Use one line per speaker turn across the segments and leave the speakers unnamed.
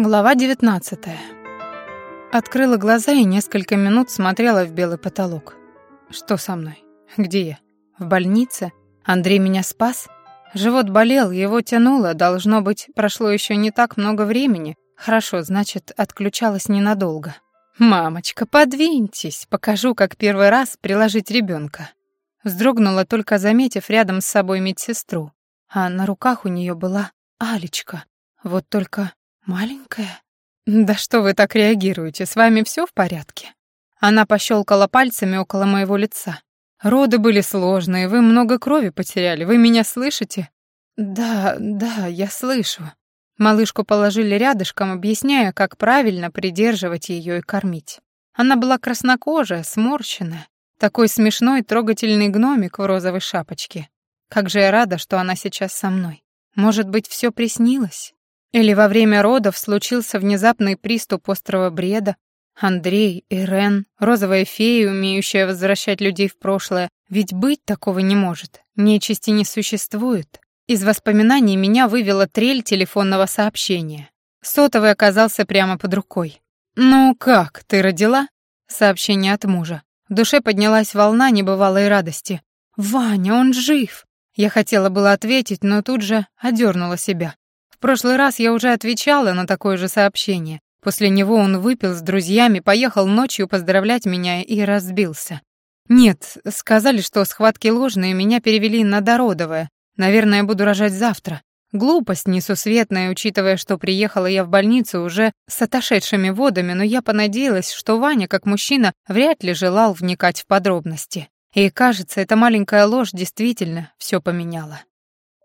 Глава 19. Открыла глаза и несколько минут смотрела в белый потолок. Что со мной? Где я? В больнице? Андрей меня спас? Живот болел, его тянуло, должно быть, прошло еще не так много времени. Хорошо, значит, отключалась ненадолго. «Мамочка, подвиньтесь, покажу, как первый раз приложить ребенка. Вздрогнула, только заметив рядом с собой медсестру. А на руках у нее была Алечка. Вот только маленькая. Да что вы так реагируете? С вами все в порядке? Она пощелкала пальцами около моего лица. Роды были сложные, вы много крови потеряли. Вы меня слышите? Да, да, я слышу. Малышку положили рядышком, объясняя, как правильно придерживать ее и кормить. Она была краснокожая, сморщенная, такой смешной, трогательный гномик в розовой шапочке. Как же я рада, что она сейчас со мной. Может быть, все приснилось? Или во время родов случился внезапный приступ острого бреда? Андрей, Ирен, розовая фея, умеющая возвращать людей в прошлое. Ведь быть такого не может. Нечисти не существует. Из воспоминаний меня вывела трель телефонного сообщения. Сотовый оказался прямо под рукой. «Ну как, ты родила?» Сообщение от мужа. В душе поднялась волна небывалой радости. «Ваня, он жив!» Я хотела было ответить, но тут же одернула себя. Прошлый раз я уже отвечала на такое же сообщение. После него он выпил с друзьями, поехал ночью поздравлять меня и разбился. Нет, сказали, что схватки ложные, меня перевели на дородовое. Наверное, буду рожать завтра. Глупость несусветная, учитывая, что приехала я в больницу уже с отошедшими водами, но я понадеялась, что Ваня, как мужчина, вряд ли желал вникать в подробности. И, кажется, эта маленькая ложь действительно все поменяла.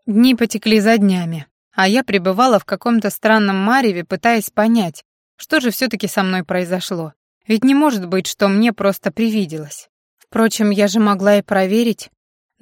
Дни потекли за днями, а я пребывала в каком-то странном мареве, пытаясь понять, что же все таки со мной произошло. Ведь не может быть, что мне просто привиделось. Впрочем, я же могла и проверить,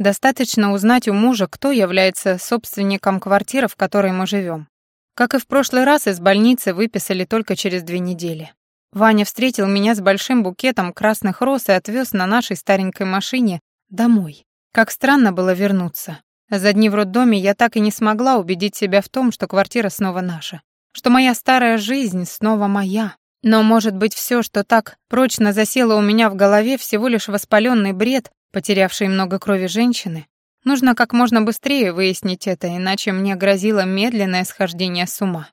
Достаточно узнать у мужа, кто является собственником квартиры, в которой мы живем. Как и в прошлый раз, из больницы выписали только через две недели. Ваня встретил меня с большим букетом красных роз и отвез на нашей старенькой машине домой. Как странно было вернуться. За дни в роддоме я так и не смогла убедить себя в том, что квартира снова наша. Что моя старая жизнь снова моя. Но, может быть, все, что так прочно засело у меня в голове, всего лишь воспаленный бред, потерявшей много крови женщины, нужно как можно быстрее выяснить это, иначе мне грозило медленное схождение с ума.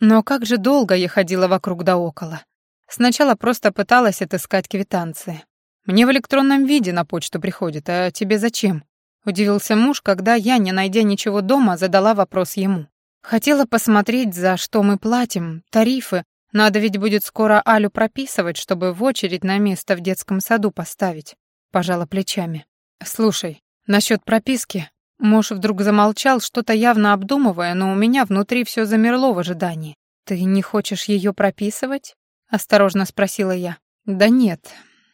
Но как же долго я ходила вокруг да около. Сначала просто пыталась отыскать квитанции. Мне в электронном виде на почту приходит, а тебе зачем? Удивился муж, когда я, не найдя ничего дома, задала вопрос ему. Хотела посмотреть, за что мы платим, тарифы. Надо ведь будет скоро Алю прописывать, чтобы в очередь на место в детском саду поставить пожала плечами. «Слушай, насчет прописки...» Муж вдруг замолчал, что-то явно обдумывая, но у меня внутри все замерло в ожидании. «Ты не хочешь ее прописывать?» — осторожно спросила я. «Да нет.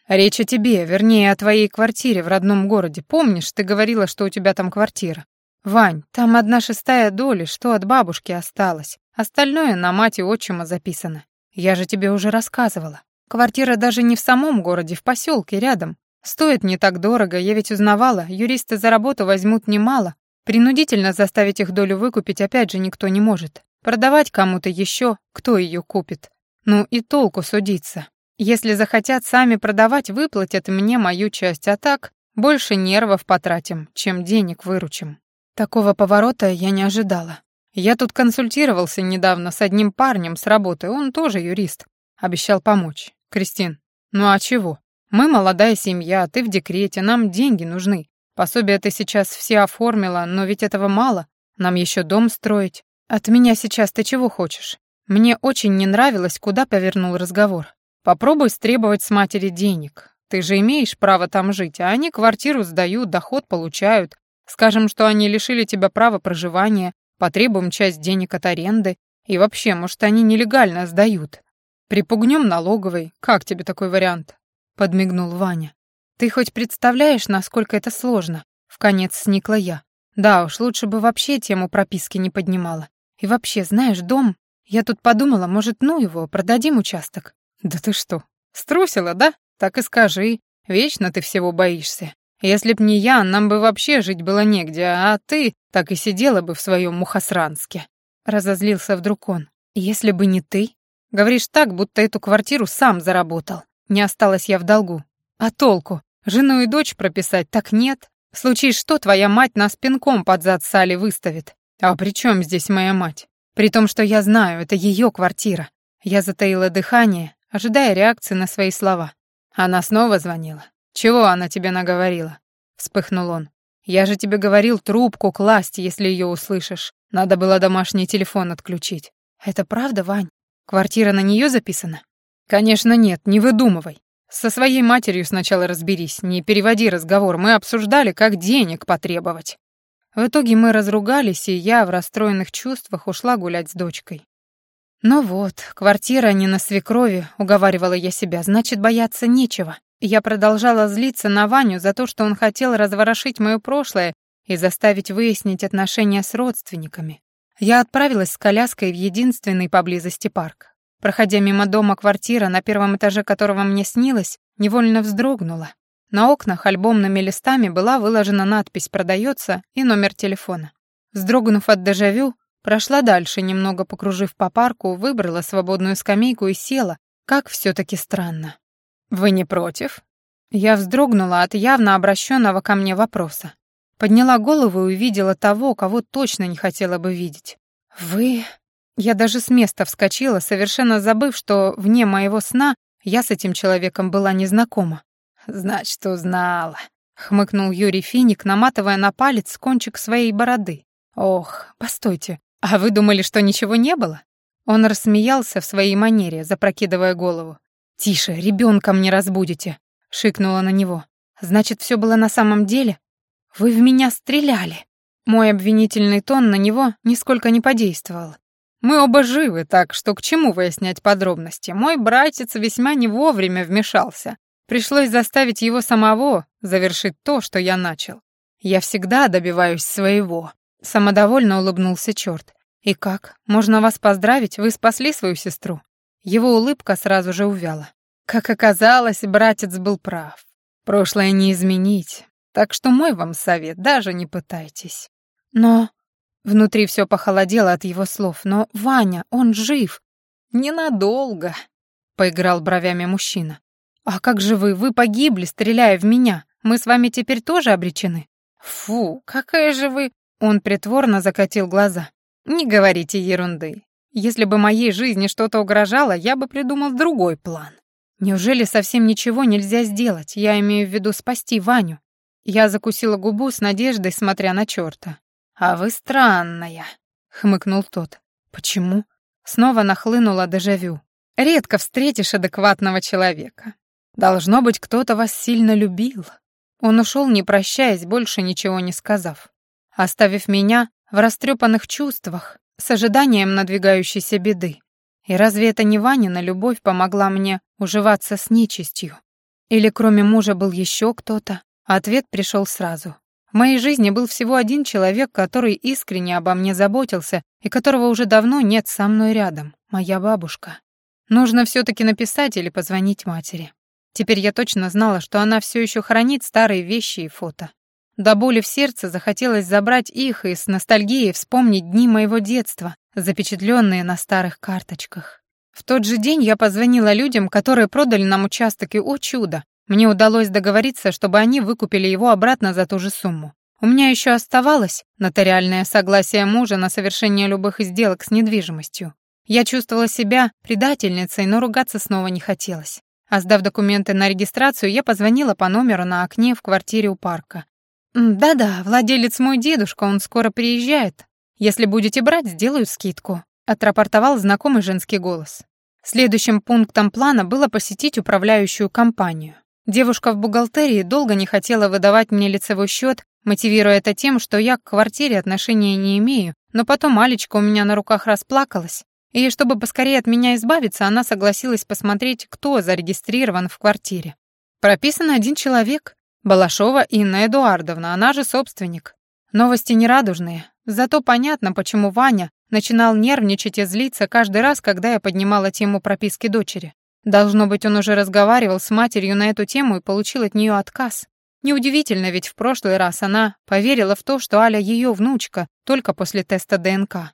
Речь о тебе, вернее, о твоей квартире в родном городе. Помнишь, ты говорила, что у тебя там квартира? Вань, там одна шестая доля, что от бабушки осталось. Остальное на мать и отчима записано. Я же тебе уже рассказывала. Квартира даже не в самом городе, в поселке рядом. Стоит не так дорого, я ведь узнавала, юристы за работу возьмут немало. Принудительно заставить их долю выкупить опять же никто не может. Продавать кому-то еще, кто ее купит? Ну и толку судиться. Если захотят сами продавать, выплатят мне мою часть, а так больше нервов потратим, чем денег выручим. Такого поворота я не ожидала. Я тут консультировался недавно с одним парнем с работы, он тоже юрист. Обещал помочь. Кристин, ну а чего? Мы молодая семья, ты в декрете, нам деньги нужны. Пособие ты сейчас все оформила, но ведь этого мало. Нам еще дом строить. От меня сейчас ты чего хочешь? Мне очень не нравилось, куда повернул разговор. Попробуй стребовать с матери денег. Ты же имеешь право там жить, а они квартиру сдают, доход получают. Скажем, что они лишили тебя права проживания, потребуем часть денег от аренды. И вообще, может, они нелегально сдают. Припугнем налоговой. Как тебе такой вариант? подмигнул Ваня. Ты хоть представляешь, насколько это сложно? Вконец сникла я. Да уж, лучше бы вообще тему прописки не поднимала. И вообще, знаешь, дом... Я тут подумала, может, ну его, продадим участок? Да ты что, струсила, да? Так и скажи. Вечно ты всего боишься. Если б не я, нам бы вообще жить было негде, а ты так и сидела бы в своем мухосранске. Разозлился вдруг он. Если бы не ты. Говоришь так, будто эту квартиру сам заработал. Не осталась я в долгу. А толку? Жену и дочь прописать так нет. Случае что, твоя мать нас пинком под зад Сали выставит. А при чем здесь моя мать? При том, что я знаю, это ее квартира. Я затаила дыхание, ожидая реакции на свои слова. Она снова звонила. «Чего она тебе наговорила?» Вспыхнул он. «Я же тебе говорил трубку класть, если ее услышишь. Надо было домашний телефон отключить». «Это правда, Вань? Квартира на нее записана?» «Конечно нет, не выдумывай. Со своей матерью сначала разберись, не переводи разговор. Мы обсуждали, как денег потребовать». В итоге мы разругались, и я в расстроенных чувствах ушла гулять с дочкой. «Ну вот, квартира не на свекрови», — уговаривала я себя, «значит, бояться нечего». Я продолжала злиться на Ваню за то, что он хотел разворошить моё прошлое и заставить выяснить отношения с родственниками. Я отправилась с коляской в единственный поблизости парк. Проходя мимо дома квартира, на первом этаже которого мне снилось, невольно вздрогнула. На окнах альбомными листами была выложена надпись «Продается» и номер телефона. Вздрогнув от дежавю, прошла дальше, немного покружив по парку, выбрала свободную скамейку и села, как все таки странно. «Вы не против?» Я вздрогнула от явно обращенного ко мне вопроса. Подняла голову и увидела того, кого точно не хотела бы видеть. «Вы...» Я даже с места вскочила, совершенно забыв, что вне моего сна я с этим человеком была незнакома. «Значит, узнала», — хмыкнул Юрий Финик, наматывая на палец кончик своей бороды. «Ох, постойте, а вы думали, что ничего не было?» Он рассмеялся в своей манере, запрокидывая голову. «Тише, ребенком не разбудите», — шикнула на него. «Значит, все было на самом деле? Вы в меня стреляли». Мой обвинительный тон на него нисколько не подействовал. «Мы оба живы, так что к чему выяснять подробности? Мой братец весьма не вовремя вмешался. Пришлось заставить его самого завершить то, что я начал. Я всегда добиваюсь своего. Самодовольно улыбнулся черт. И как? Можно вас поздравить, вы спасли свою сестру. Его улыбка сразу же увяла. Как оказалось, братец был прав. Прошлое не изменить. Так что мой вам совет, даже не пытайтесь. Но... Внутри все похолодело от его слов. Но Ваня, он жив. Ненадолго, поиграл бровями мужчина. «А как же вы? Вы погибли, стреляя в меня. Мы с вами теперь тоже обречены?» «Фу, какая же вы...» Он притворно закатил глаза. «Не говорите ерунды. Если бы моей жизни что-то угрожало, я бы придумал другой план. Неужели совсем ничего нельзя сделать? Я имею в виду спасти Ваню». Я закусила губу с надеждой, смотря на чёрта. «А вы странная», — хмыкнул тот. «Почему?» Снова нахлынула дежавю. «Редко встретишь адекватного человека. Должно быть, кто-то вас сильно любил. Он ушел, не прощаясь, больше ничего не сказав, оставив меня в растрепанных чувствах, с ожиданием надвигающейся беды. И разве это не Ванина любовь помогла мне уживаться с нечистью? Или кроме мужа был еще кто-то? Ответ пришел сразу. В моей жизни был всего один человек, который искренне обо мне заботился и которого уже давно нет со мной рядом — моя бабушка. Нужно все таки написать или позвонить матери. Теперь я точно знала, что она все еще хранит старые вещи и фото. До боли в сердце захотелось забрать их и с ностальгией вспомнить дни моего детства, запечатленные на старых карточках. В тот же день я позвонила людям, которые продали нам участок, и, о чудо, мне удалось договориться, чтобы они выкупили его обратно за ту же сумму. У меня еще оставалось нотариальное согласие мужа на совершение любых сделок с недвижимостью. Я чувствовала себя предательницей, но ругаться снова не хотелось. А сдав документы на регистрацию, я позвонила по номеру на окне в квартире у парка. «Да-да, владелец мой дедушка, он скоро приезжает. Если будете брать, сделаю скидку», — отрапортовал знакомый женский голос. Следующим пунктом плана было посетить управляющую компанию. Девушка в бухгалтерии долго не хотела выдавать мне лицевой счет, мотивируя это тем, что я к квартире отношения не имею, но потом Алечка у меня на руках расплакалась, и чтобы поскорее от меня избавиться, она согласилась посмотреть, кто зарегистрирован в квартире. Прописан один человек, Балашова Инна Эдуардовна, она же собственник. Новости нерадужные, зато понятно, почему Ваня начинал нервничать и злиться каждый раз, когда я поднимала тему прописки дочери. Должно быть, он уже разговаривал с матерью на эту тему и получил от нее отказ. Неудивительно, ведь в прошлый раз она поверила в то, что Аля ее внучка, только после теста ДНК.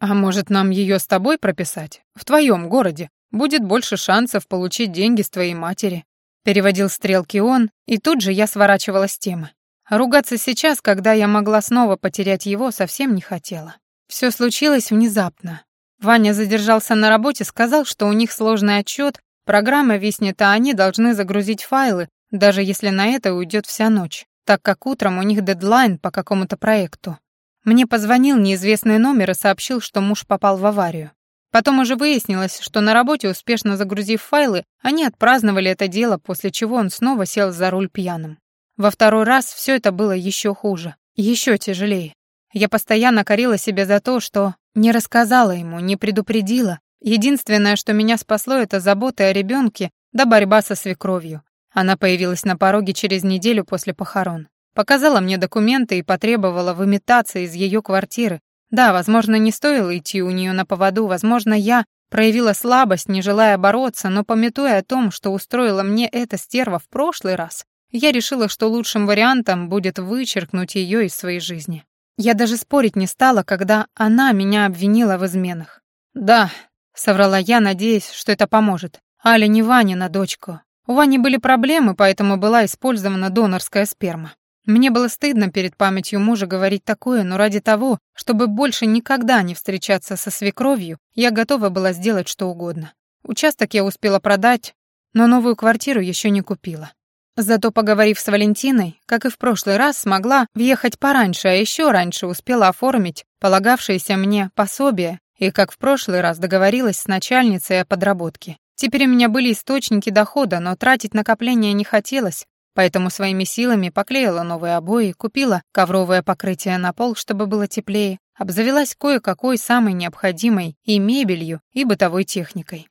«А может, нам ее с тобой прописать? В твоем городе? Будет больше шансов получить деньги с твоей матери». Переводил стрелки он, и тут же я сворачивала с темы. Ругаться сейчас, когда я могла снова потерять его, совсем не хотела. Все случилось внезапно. Ваня задержался на работе, сказал, что у них сложный отчет, программа виснет, а они должны загрузить файлы, даже если на это уйдет вся ночь, так как утром у них дедлайн по какому-то проекту. Мне позвонил неизвестный номер и сообщил, что муж попал в аварию. Потом уже выяснилось, что на работе, успешно загрузив файлы, они отпраздновали это дело, после чего он снова сел за руль пьяным. Во второй раз все это было еще хуже, еще тяжелее. Я постоянно корила себя за то, что не рассказала ему, не предупредила. Единственное, что меня спасло, это забота о ребенке да борьба со свекровью. Она появилась на пороге через неделю после похорон. Показала мне документы и потребовала выметаться из ее квартиры, да, возможно, не стоило идти у нее на поводу, возможно, я проявила слабость, не желая бороться, но пометуя о том, что устроила мне эта стерва в прошлый раз, я решила, что лучшим вариантом будет вычеркнуть ее из своей жизни. Я даже спорить не стала, когда она меня обвинила в изменах. «Да», — соврала я, надеясь, что это поможет. «Аля не Ванина дочка. У Вани были проблемы, поэтому была использована донорская сперма. Мне было стыдно перед памятью мужа говорить такое, но ради того, чтобы больше никогда не встречаться со свекровью, я готова была сделать что угодно. Участок я успела продать, но новую квартиру еще не купила. Зато, поговорив с Валентиной, как и в прошлый раз, смогла въехать пораньше, а еще раньше успела оформить полагавшееся мне пособие и, как в прошлый раз, договорилась с начальницей о подработке. Теперь у меня были источники дохода, но тратить накопления не хотелось, Поэтому своими силами поклеила новые обои, купила ковровое покрытие на пол, чтобы было теплее, обзавелась кое-какой самой необходимой и мебелью, и бытовой техникой.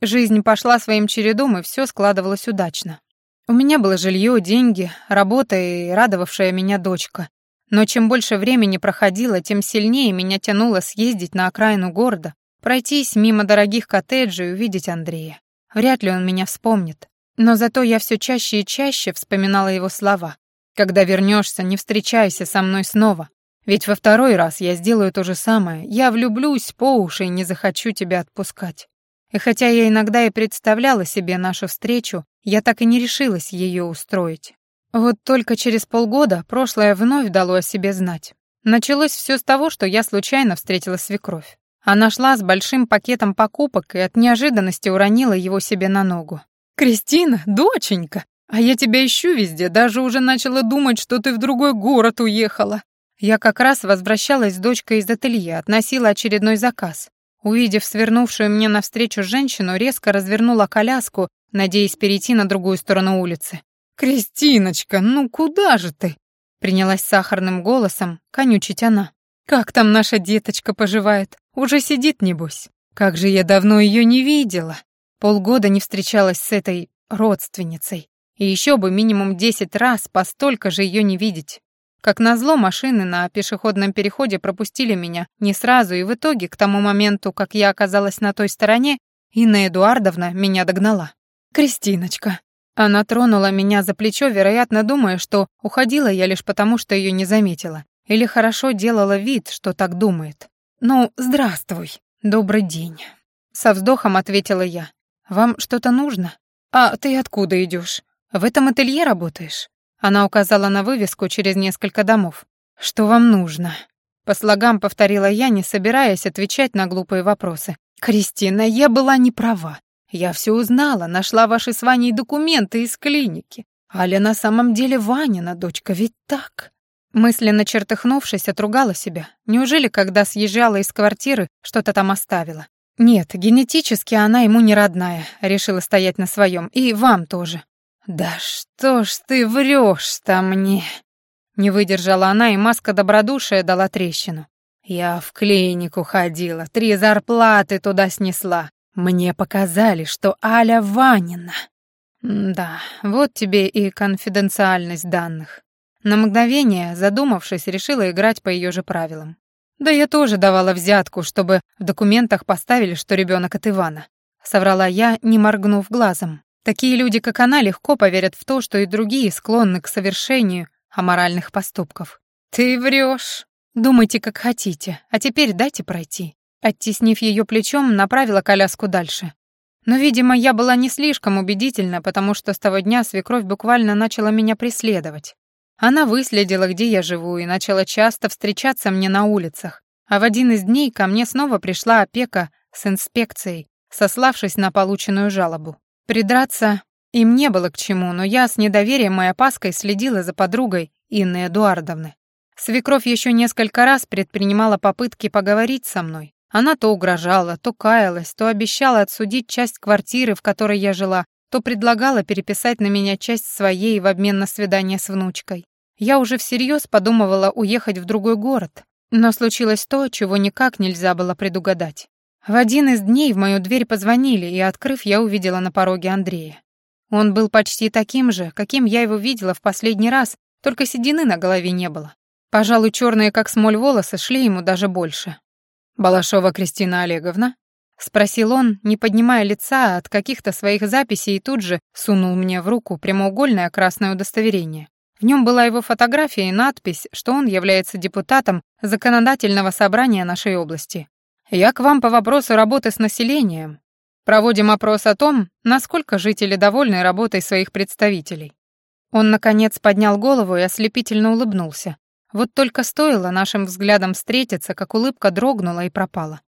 Жизнь пошла своим чередом, и все складывалось удачно. У меня было жилье, деньги, работа и радовавшая меня дочка. Но чем больше времени проходило, тем сильнее меня тянуло съездить на окраину города, пройтись мимо дорогих коттеджей и увидеть Андрея. Вряд ли он меня вспомнит. Но зато я все чаще и чаще вспоминала его слова. «Когда вернешься, не встречайся со мной снова. Ведь во второй раз я сделаю то же самое. Я влюблюсь по уши и не захочу тебя отпускать». И хотя я иногда и представляла себе нашу встречу, я так и не решилась ее устроить. Вот только через полгода прошлое вновь дало о себе знать. Началось все с того, что я случайно встретила свекровь. Она шла с большим пакетом покупок и от неожиданности уронила его себе на ногу. «Кристина, доченька, а я тебя ищу везде, даже уже начала думать, что ты в другой город уехала». Я как раз возвращалась с дочкой из ателье, относила очередной заказ. Увидев свернувшую мне навстречу женщину, резко развернула коляску, надеясь перейти на другую сторону улицы. «Кристиночка, ну куда же ты?» Принялась сахарным голосом конючить она. «Как там наша деточка поживает? Уже сидит, небось? Как же я давно ее не видела!» Полгода не встречалась с этой родственницей. И еще бы минимум десять раз по столько же ее не видеть. Как назло, машины на пешеходном переходе пропустили меня не сразу, и в итоге, к тому моменту, как я оказалась на той стороне, Инна Эдуардовна меня догнала. «Кристиночка». Она тронула меня за плечо, вероятно, думая, что уходила я лишь потому, что ее не заметила. Или хорошо делала вид, что так думает. «Ну, здравствуй. Добрый день». Со вздохом ответила я. «Вам что-то нужно? А ты откуда идешь? В этом ателье работаешь?» Она указала на вывеску через несколько домов. «Что вам нужно?» По слогам повторила я, не собираясь отвечать на глупые вопросы. «Кристина, я была не права. Я все узнала, нашла ваши с Ваней документы из клиники. Аля на самом деле Ванина дочка, ведь так?» Мысленно чертыхнувшись, отругала себя. Неужели, когда съезжала из квартиры, что-то там оставила? «Нет, генетически она ему не родная», — решила стоять на своем. «И вам тоже». «Да что ж ты врешь-то мне?» Не выдержала она, и маска добродушия дала трещину. «Я в клинику ходила, три зарплаты туда снесла. Мне показали, что Аля Ванина». «Да, вот тебе и конфиденциальность данных». На мгновение, задумавшись, решила играть по ее же правилам. «Да я тоже давала взятку, чтобы в документах поставили, что ребенок от Ивана», — соврала я, не моргнув глазом. Такие люди, как она, легко поверят в то, что и другие склонны к совершению аморальных поступков. «Ты врешь. Думайте, как хотите, а теперь дайте пройти». оттеснив ее плечом, направила коляску дальше. Но, видимо, я была не слишком убедительна, потому что с того дня свекровь буквально начала меня преследовать. Она выследила, где я живу, и начала часто встречаться мне на улицах. А в один из дней ко мне снова пришла опека с инспекцией, сославшись на полученную жалобу. Придраться им не было к чему, но я с недоверием и опаской следила за подругой Инны Эдуардовны. Свекровь еще несколько раз предпринимала попытки поговорить со мной. Она то угрожала, то каялась, то обещала отсудить часть квартиры, в которой я жила, то предлагала переписать на меня часть своей в обмен на свидание с внучкой. Я уже всерьез подумывала уехать в другой город, но случилось то, чего никак нельзя было предугадать. В один из дней в мою дверь позвонили, и, открыв, я увидела на пороге Андрея. Он был почти таким же, каким я его видела в последний раз, только седины на голове не было. Пожалуй, черные как смоль волосы шли ему даже больше. «Балашова Кристина Олеговна?» — спросил он, не поднимая лица от каких-то своих записей и тут же сунул мне в руку прямоугольное красное удостоверение. В нем была его фотография и надпись, что он является депутатом законодательного собрания нашей области. «Я к вам по вопросу работы с населением. Проводим опрос о том, насколько жители довольны работой своих представителей». Он, наконец, поднял голову и ослепительно улыбнулся. Вот только стоило нашим взглядам встретиться, как улыбка дрогнула и пропала.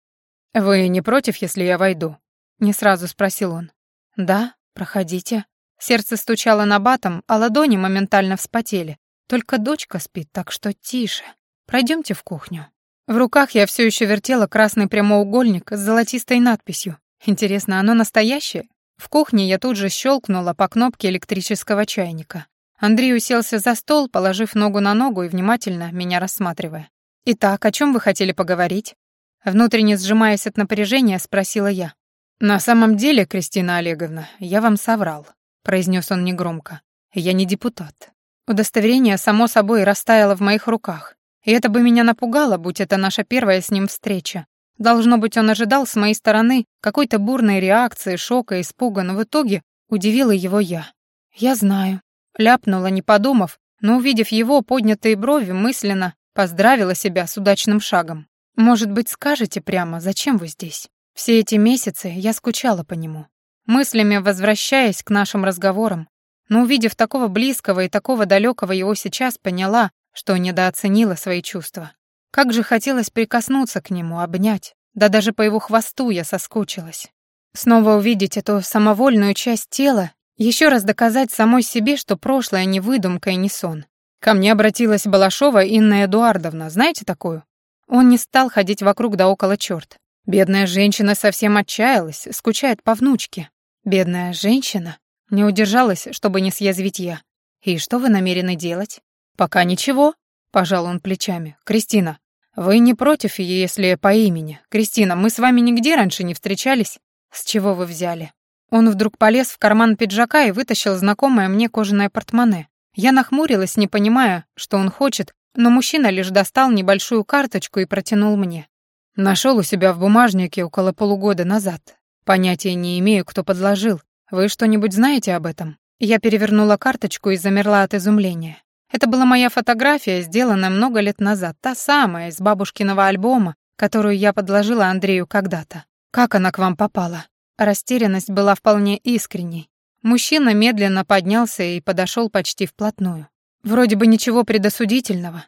«Вы не против, если я войду?» — не сразу спросил он. «Да, проходите». Сердце стучало на батом, а ладони моментально вспотели. Только дочка спит, так что тише. Пройдемте в кухню. В руках я все еще вертела красный прямоугольник с золотистой надписью. Интересно, оно настоящее? В кухне я тут же щелкнула по кнопке электрического чайника. Андрей уселся за стол, положив ногу на ногу и внимательно меня рассматривая. «Итак, о чем вы хотели поговорить?» Внутренне сжимаясь от напряжения, спросила я. «На самом деле, Кристина Олеговна, я вам соврал», — произнес он негромко. «Я не депутат. Удостоверение, само собой, растаяло в моих руках. И это бы меня напугало, будь это наша первая с ним встреча. Должно быть, он ожидал с моей стороны какой-то бурной реакции, шока, испуга, но в итоге удивила его я. «Я знаю», Ляпнула, не подумав, но, увидев его поднятые брови, мысленно поздравила себя с удачным шагом. «Может быть, скажете прямо, зачем вы здесь? Все эти месяцы я скучала по нему, мыслями возвращаясь к нашим разговорам, но, увидев такого близкого и такого далекого его сейчас, поняла, что недооценила свои чувства. Как же хотелось прикоснуться к нему, обнять, да даже по его хвосту я соскучилась. Снова увидеть эту самовольную часть тела еще раз доказать самой себе, что прошлое не выдумка и не сон. Ко мне обратилась Балашова Инна Эдуардовна, знаете такую? Он не стал ходить вокруг да около черт. Бедная женщина совсем отчаялась, скучает по внучке. Бедная женщина? Не удержалась, чтобы не съязвить я. И что вы намерены делать? Пока ничего, пожал он плечами. Кристина, вы не против, если по имени? Кристина, мы с вами нигде раньше не встречались? С чего вы взяли? Он вдруг полез в карман пиджака и вытащил знакомое мне кожаное портмоне. Я нахмурилась, не понимая, что он хочет, но мужчина лишь достал небольшую карточку и протянул мне. Нашел у себя в бумажнике около полугода назад. Понятия не имею, кто подложил. Вы что-нибудь знаете об этом? Я перевернула карточку и замерла от изумления. Это была моя фотография, сделанная много лет назад, та самая, из бабушкиного альбома, которую я подложила Андрею когда-то. Как она к вам попала? Растерянность была вполне искренней. Мужчина медленно поднялся и подошел почти вплотную. Вроде бы ничего предосудительного.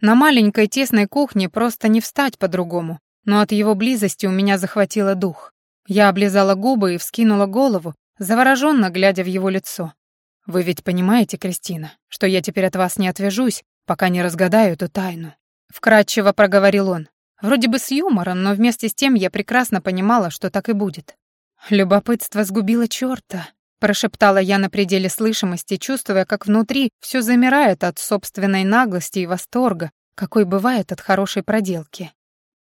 На маленькой тесной кухне просто не встать по-другому, но от его близости у меня захватило дух. Я облизала губы и вскинула голову, завороженно глядя в его лицо. «Вы ведь понимаете, Кристина, что я теперь от вас не отвяжусь, пока не разгадаю эту тайну?» Вкратчиво проговорил он. Вроде бы с юмором, но вместе с тем я прекрасно понимала, что так и будет. «Любопытство сгубило чёрта», — прошептала я на пределе слышимости, чувствуя, как внутри всё замирает от собственной наглости и восторга, какой бывает от хорошей проделки.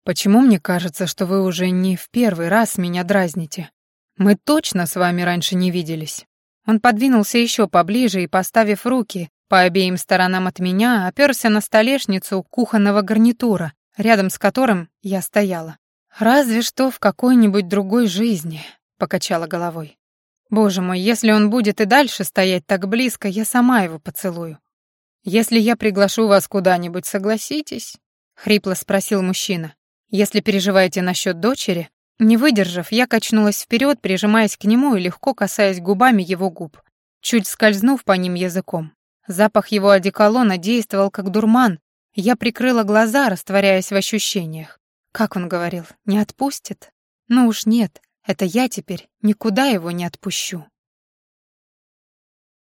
«Почему мне кажется, что вы уже не в первый раз меня дразните? Мы точно с вами раньше не виделись». Он подвинулся ещё поближе и, поставив руки по обеим сторонам от меня, оперся на столешницу кухонного гарнитура, рядом с которым я стояла. «Разве что в какой-нибудь другой жизни», покачала головой. Боже мой, если он будет и дальше стоять так близко, я сама его поцелую. Если я приглашу вас куда-нибудь, согласитесь? хрипло спросил мужчина. Если переживаете насчет дочери, не выдержав, я качнулась вперед, прижимаясь к нему и легко касаясь губами его губ, чуть скользнув по ним языком. Запах его одеколона действовал как дурман. Я прикрыла глаза, растворяясь в ощущениях. Как он говорил, не отпустит? Ну уж нет, это я теперь никуда его не отпущу.